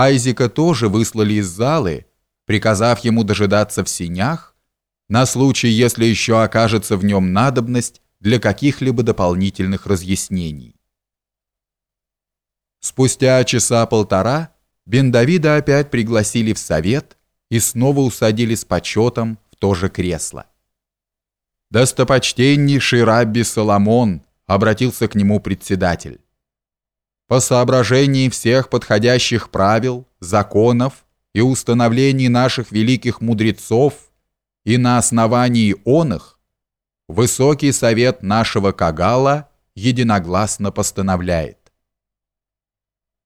Айзика тоже выслали из залы, приказав ему дожидаться в синях, на случай, если еще окажется в нем надобность для каких-либо дополнительных разъяснений. Спустя часа полтора Бен Давида опять пригласили в совет и снова усадили с почетом в то же кресло. «Достопочтеннейший рабби Соломон», — обратился к нему председатель. «По соображении всех подходящих правил, законов и установлений наших великих мудрецов и на основании оных, Высокий совет нашего Кагала единогласно постановляет.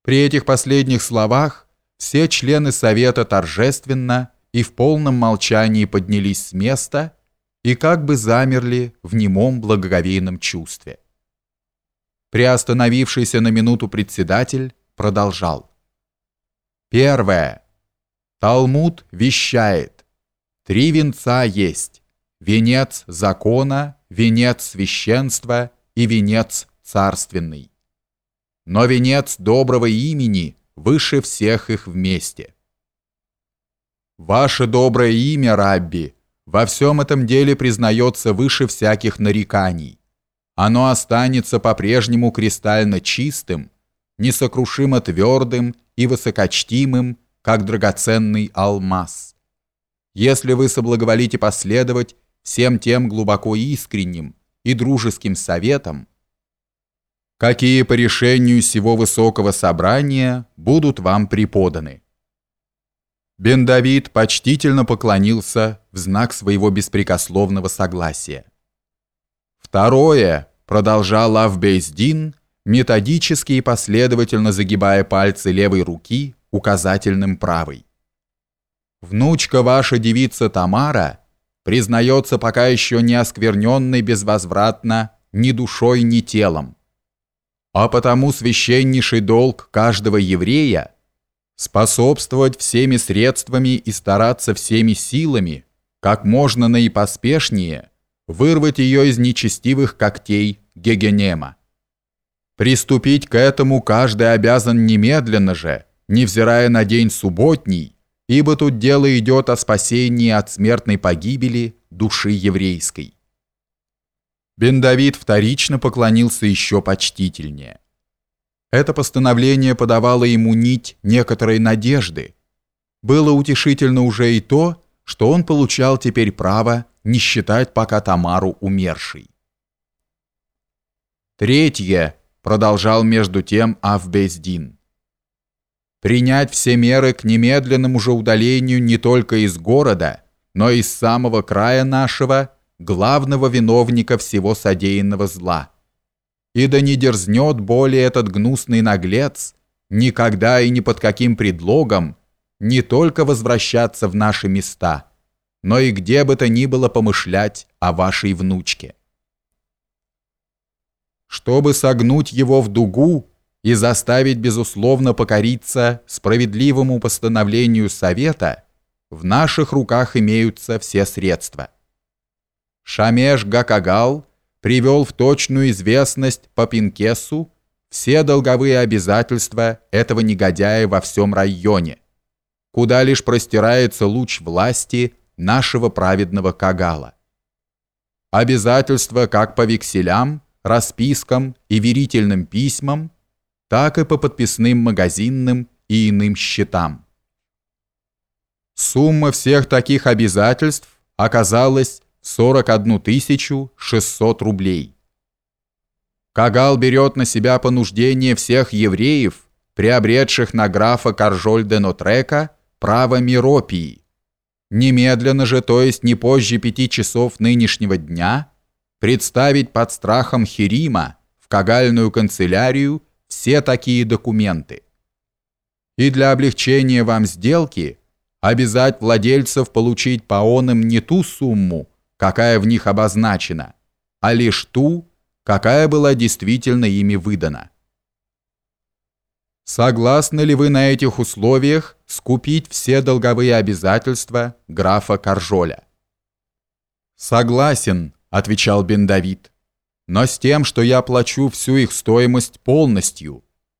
При этих последних словах все члены совета торжественно и в полном молчании поднялись с места и как бы замерли в немом благоговейном чувстве. Приостановившийся на минуту председатель продолжал. Первое. Талмуд вещает. Три венца есть. Венец закона, венец священства и венец царственный но венец доброго имени выше всех их вместе. Ваше доброе имя, Рабби, во всем этом деле признается выше всяких нареканий. Оно останется по-прежнему кристально чистым, несокрушимо твердым и высокочтимым, как драгоценный алмаз. Если вы соблаговолите последовать всем тем глубоко искренним и дружеским советам, какие по решению сего высокого собрания будут вам преподаны. Бен Давид почтительно поклонился в знак своего беспрекословного согласия. Второе, продолжал Авбейсдин, методически и последовательно загибая пальцы левой руки указательным правой. Внучка ваша девица Тамара признается пока еще не оскверненной безвозвратно ни душой, ни телом а потому священнейший долг каждого еврея способствовать всеми средствами и стараться всеми силами, как можно наипоспешнее, вырвать ее из нечестивых когтей Гегенема. Приступить к этому каждый обязан немедленно же, невзирая на день субботний, ибо тут дело идет о спасении от смертной погибели души еврейской. Бен Давид вторично поклонился еще почтительнее. Это постановление подавало ему нить некоторой надежды. Было утешительно уже и то, что он получал теперь право не считать пока Тамару умершей. Третье, продолжал между тем Авбездин. Принять все меры к немедленному же удалению не только из города, но и из самого края нашего – главного виновника всего содеянного зла. И да не дерзнет более этот гнусный наглец никогда и ни под каким предлогом не только возвращаться в наши места, но и где бы то ни было помышлять о вашей внучке. Чтобы согнуть его в дугу и заставить безусловно покориться справедливому постановлению Совета, в наших руках имеются все средства. Шамеш Гакагал привел в точную известность по Пинкесу все долговые обязательства этого негодяя во всем районе, куда лишь простирается луч власти нашего праведного Кагала. Обязательства как по векселям, распискам и верительным письмам, так и по подписным магазинным и иным счетам. Сумма всех таких обязательств оказалась 41 600 рублей. Кагал берет на себя понуждение всех евреев, приобретших на графа Каржоль де Нотрека право Миропии. Немедленно же, то есть не позже пяти часов нынешнего дня, представить под страхом Хирима в кагальную канцелярию все такие документы. И для облегчения вам сделки обязать владельцев получить по онам не ту сумму, какая в них обозначена, а лишь ту, какая была действительно ими выдана. Согласны ли вы на этих условиях скупить все долговые обязательства графа Каржоля? Согласен, отвечал Бен Давид, но с тем, что я плачу всю их стоимость полностью –